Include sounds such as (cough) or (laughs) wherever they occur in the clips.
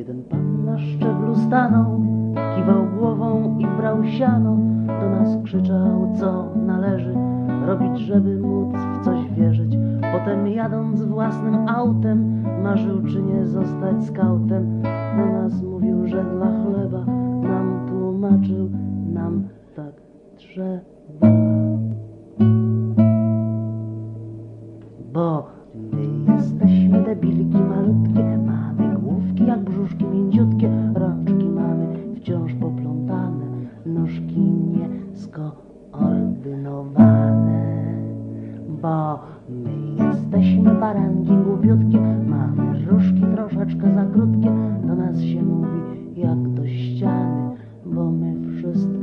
Jeden pan na szczeblu stanął, kiwał głową i brał siano. Do nas krzyczał, co należy robić, żeby móc w coś wierzyć. Potem jadąc własnym autem, marzył czy nie zostać skautem. Do nas mówił, że dla chleba nam tłumaczył, nam tak trzeba. Troszeczkę za krótkie, do nas się mówi jak do ściany, bo my wszystko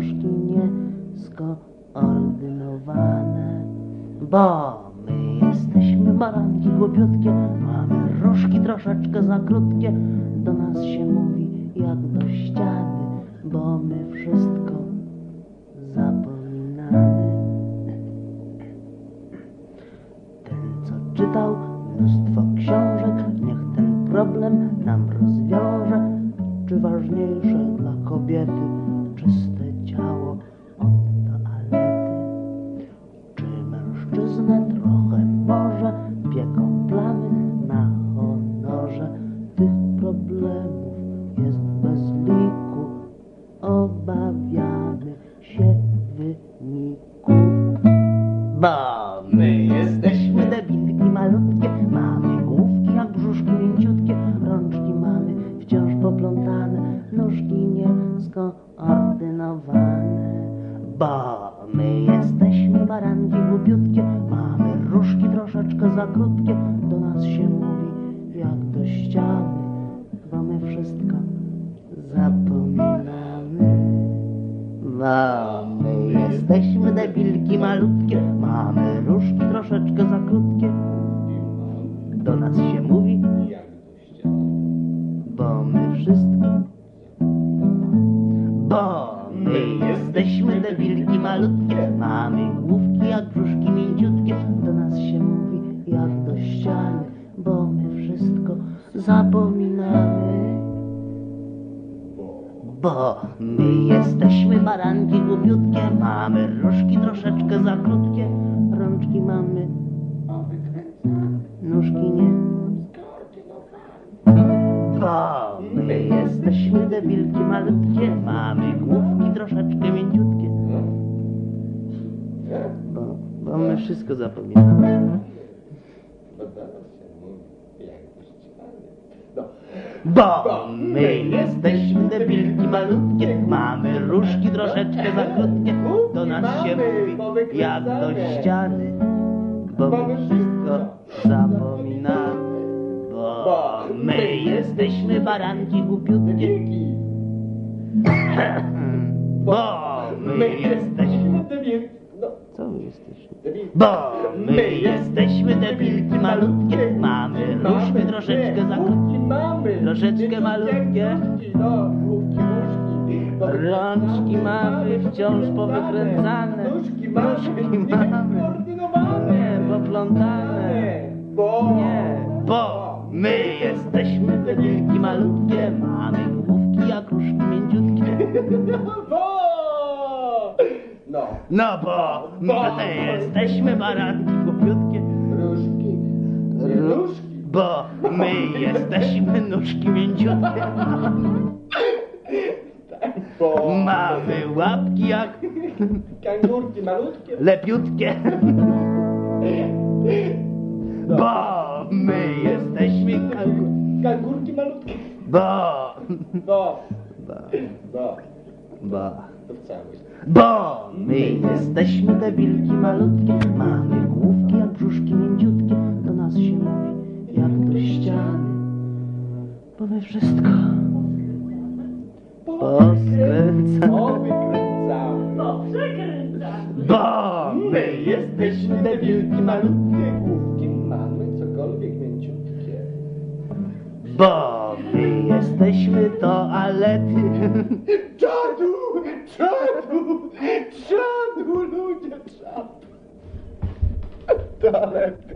nóżki nieskoordynowane. Bo my jesteśmy baranki głupiutkie, mamy różki troszeczkę za krótkie, do nas się mówi jak do ściany, bo my wszystko zapominamy. Ten, co czytał mnóstwo książek, niech ten problem nam rozwiąże. Czy ważniejsze dla kobiety mamy różki troszeczkę za krótkie, do nas się mówi jak do ściany, bo my wszystko zapominamy. Bo my jesteśmy debilki malutkie, mamy różki troszeczkę za krótkie. Do nas się mówi, bo my wszystko. Bo my jesteśmy debilki malutkie, mamy główki jak brzuszki mięciutkie. Do nas się mówi jak do ściany, bo my wszystko zapominamy. Bo my jesteśmy baranki głupiutkie, mamy różki troszeczkę za krótkie, rączki mamy, jesteśmy debilki malutkie, mamy główki troszeczkę mięciutkie. Bo, bo my wszystko zapominamy. Bo my jesteśmy debilki malutkie, mamy różki troszeczkę za krótkie, do nas się mówi jak do ściany, bo my wszystko zapominamy. Bo my jesteśmy baranki głupiutkie, (laughs) bo my jesteśmy... Co my jesteśmy? Bo my jesteśmy debilki malutkie, mamy różki troszeczkę za mamy. Troszeczkę malutkie. No, główki, nóżki. Rączki mamy wciąż powykręcane. Nóżki mamy. Nie, poplątane. Bo. Nie, bo my jesteśmy debilki malutkie, (laughs) Bo. No. No bo my jesteśmy baranki głupiutkie, Różki. Nóżki. bo my jesteśmy nóżki mięciutkie. Bo. Mamy łapki jak Kangurki malutkie. lepiutkie. Bo my jesteśmy kangur... Kangurki malutkie. Bo... Bo. Bo... Bo. Bo... Bo my jesteśmy te wilki malutkie, mamy główki jak brzuszki mięciutkie, do nas się mówi jak do ściany. Bo my wszystko poskręcamy. O, wykręcamy. Przekręca. Bo my jesteśmy te wilki malutkie, Główki mamy cokolwiek mięciutkie. Bo my jesteśmy toalety. Czadu! Czadu! Czadu, ludzie, czadu! Toalety.